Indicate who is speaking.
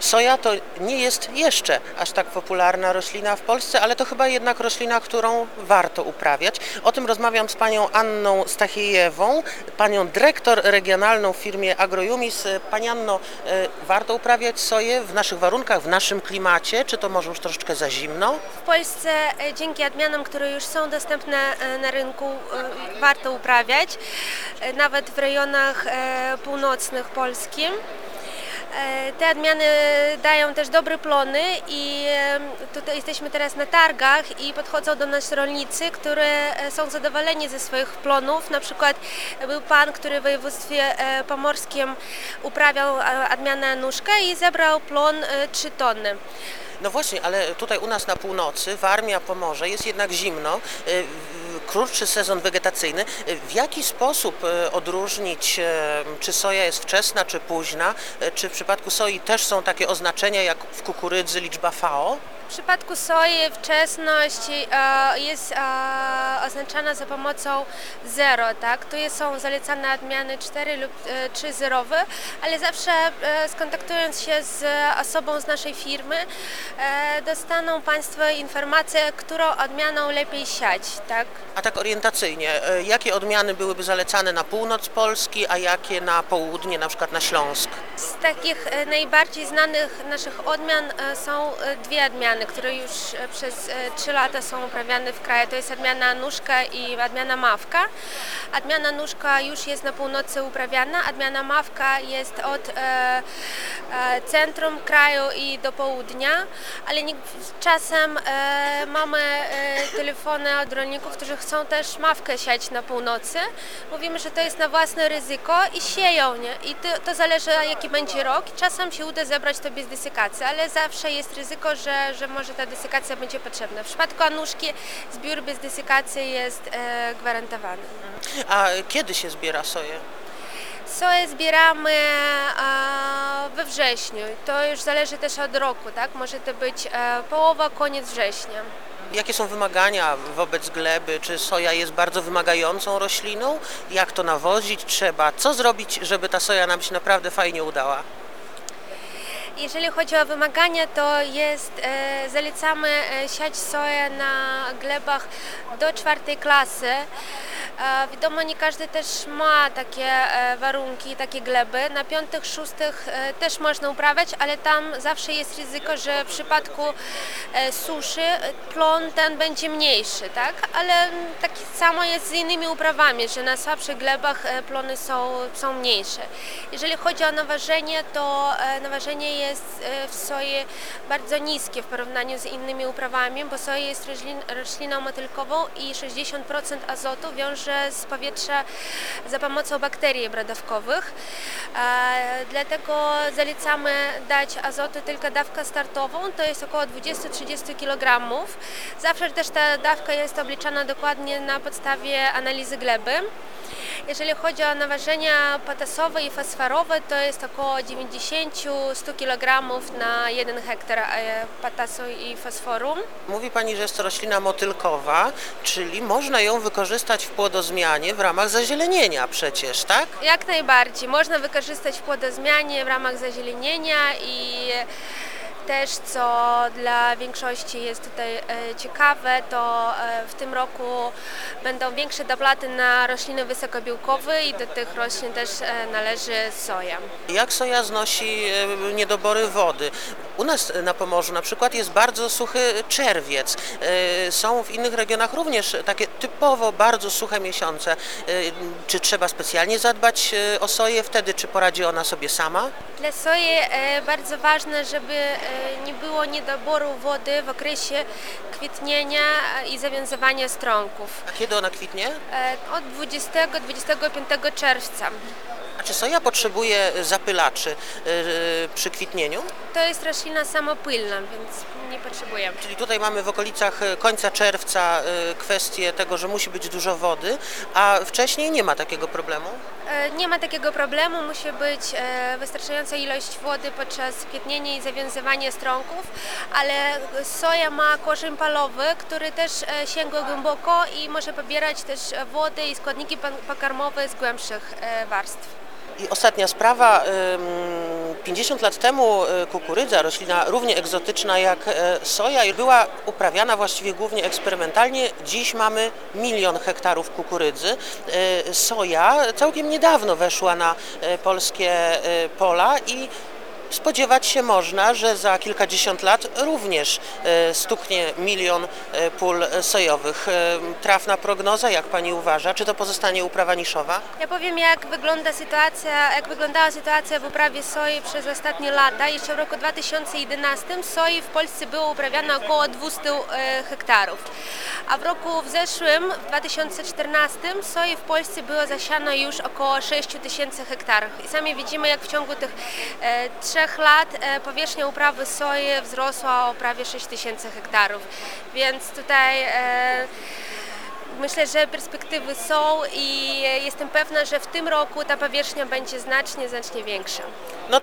Speaker 1: Soja to nie jest jeszcze aż tak popularna roślina w Polsce, ale to chyba jednak roślina, którą warto uprawiać. O tym rozmawiam z panią Anną Stachiejewą, panią dyrektor regionalną w firmie Agrojumis. Pani Anno, e, warto uprawiać soję w naszych warunkach, w naszym klimacie, czy to może już troszeczkę za zimno?
Speaker 2: W Polsce e, dzięki odmianom, które już są dostępne e, na rynku, warto uprawiać, nawet w rejonach północnych Polski. E, Te odmiany dają też dobre plony i tutaj jesteśmy teraz na targach i podchodzą do nas rolnicy, którzy e, są zadowoleni ze swoich plonów. Na przykład był pan, który w województwie e, pomorskim uprawiał odmianę nóżkę i zebrał plon e, 3 tony.
Speaker 1: No właśnie, ale tutaj u nas na północy, Warmia, Pomorze jest jednak zimno, y, krótszy sezon wegetacyjny. W jaki sposób y, odróżnić, y, czy soja jest wczesna, czy późna? Czy w przypadku soi też są takie oznaczenia jak w kukurydzy liczba FAO?
Speaker 2: W przypadku soi wczesność e, jest e, oznaczana za pomocą 0, tak? Tu są zalecane odmiany 4 lub e, 3 zerowe, ale zawsze e, skontaktując się z osobą z naszej firmy, e, dostaną Państwo informację, którą odmianą lepiej siać, tak?
Speaker 1: A tak orientacyjnie, jakie odmiany byłyby zalecane na północ Polski, a jakie na południe, na przykład na Śląsk?
Speaker 2: Z takich e, najbardziej znanych naszych odmian e, są e, dwie odmiany, które już przez trzy lata są uprawiane w kraju. To jest odmiana nóżka i odmiana mawka. Odmiana nóżka już jest na północy uprawiana, odmiana mawka jest od centrum kraju i do południa, ale czasem mamy telefony od rolników, którzy chcą też mawkę siać na północy. Mówimy, że to jest na własne ryzyko i sieją, nie? I to, to zależy jaki będzie rok. Czasem się uda zebrać to bez desykacji, ale zawsze jest ryzyko, że, że może ta desykacja będzie potrzebna. W przypadku anuszki zbiór bez desykacji jest e, gwarantowany.
Speaker 1: A kiedy się zbiera soję?
Speaker 2: Soję zbieramy e, we wrześniu. To już zależy też od roku, tak? Może to być e, połowa, koniec września.
Speaker 1: Jakie są wymagania wobec gleby? Czy soja jest bardzo wymagającą rośliną? Jak to nawozić trzeba? Co zrobić, żeby ta soja nam się naprawdę fajnie udała?
Speaker 2: Jeżeli chodzi o wymagania, to jest, e, zalecamy e, siać soję na glebach do czwartej klasy. E, wiadomo, nie każdy też ma takie e, warunki, takie gleby. Na piątych, szóstych e, też można uprawiać, ale tam zawsze jest ryzyko, że w przypadku suszy plon ten będzie mniejszy, tak? Ale tak samo jest z innymi uprawami, że na słabszych glebach plony są, są mniejsze. Jeżeli chodzi o naważenie, to naważenie jest w soi bardzo niskie w porównaniu z innymi uprawami, bo soja jest roślin, rośliną motylkową i 60% azotu wiąże z powietrza za pomocą bakterii brodawkowych. E, Dlatego zalecamy dać azotu tylko dawkę startową, to jest około 20-30 kg. Zawsze też ta dawka jest obliczana dokładnie na podstawie analizy gleby. Jeżeli chodzi o naważenia potasowe i fosforowe, to jest około 90-100 kg na 1 hektar e, potasu i fosforu.
Speaker 1: Mówi Pani, że jest to roślina motylkowa, czyli można ją wykorzystać w płodozmianie w ramach zazielenienia przecież, tak?
Speaker 2: Jak najbardziej. Można wykorzystać w płodozmianie w ramach zazielenienia i też, co dla większości jest tutaj e, ciekawe, to e, w tym roku będą większe dopłaty na rośliny wysokobiałkowe i do tych roślin też e, należy soja.
Speaker 1: Jak soja znosi niedobory wody? U nas na Pomorzu na przykład jest bardzo suchy czerwiec. Są w innych regionach również takie typowo bardzo suche miesiące. Czy trzeba specjalnie zadbać o soję wtedy, czy poradzi ona sobie sama?
Speaker 2: Dla soi bardzo ważne, żeby nie było niedoboru wody w okresie kwitnienia i zawiązywania strąków.
Speaker 1: A kiedy ona kwitnie?
Speaker 2: E, Od 20-25 czerwca.
Speaker 1: A czy soja potrzebuje zapylaczy e, przy kwitnieniu?
Speaker 2: To jest roślina samopylna, więc nie potrzebujemy.
Speaker 1: Czyli tutaj mamy w okolicach e, końca czerwca e, kwestię tego, że musi być dużo wody, a wcześniej nie ma takiego problemu.
Speaker 2: E, Nie ma takiego problemu, musi być e, wystarczająca ilość wody podczas kwitnienia i zawiązywania strąków, ale soja ma korzeń palowy, który też e, sięga głęboko i może pobierać też wodę i składniki pokarmowe z głębszych warstw.
Speaker 1: I ostatnia sprawa. ym, 50 lat temu y, kukurydza, roślina równie egzotyczna jak e, soja, była uprawiana właściwie głównie eksperymentalnie. Dziś mamy milion hektarów kukurydzy. E, Soja całkiem niedawno weszła na polskie pola i Spodziewać się można, że za kilkadziesiąt lat również e, stuknie milion e, pól sojowych. E, Trafna prognoza, jak pani uważa? Czy to pozostanie uprawa niszowa?
Speaker 2: Ja powiem, jak wygląda sytuacja, jak wyglądała sytuacja w uprawie soi przez ostatnie lata. Jeszcze w roku 2011 soi w Polsce było uprawiane około 200 e, hektarów, a w roku w zeszłym, w 2014, soi w Polsce było zasiano już około 6 tysięcy hektarów. I sami widzimy, jak w ciągu tych e, trzech lat e, powierzchnia uprawy soi wzrosła o prawie 6 tysięcy hektarów. Więc tutaj e, Myślę, że perspektywy są i jestem pewna, że w tym roku ta powierzchnia będzie znacznie, znacznie większa.
Speaker 1: No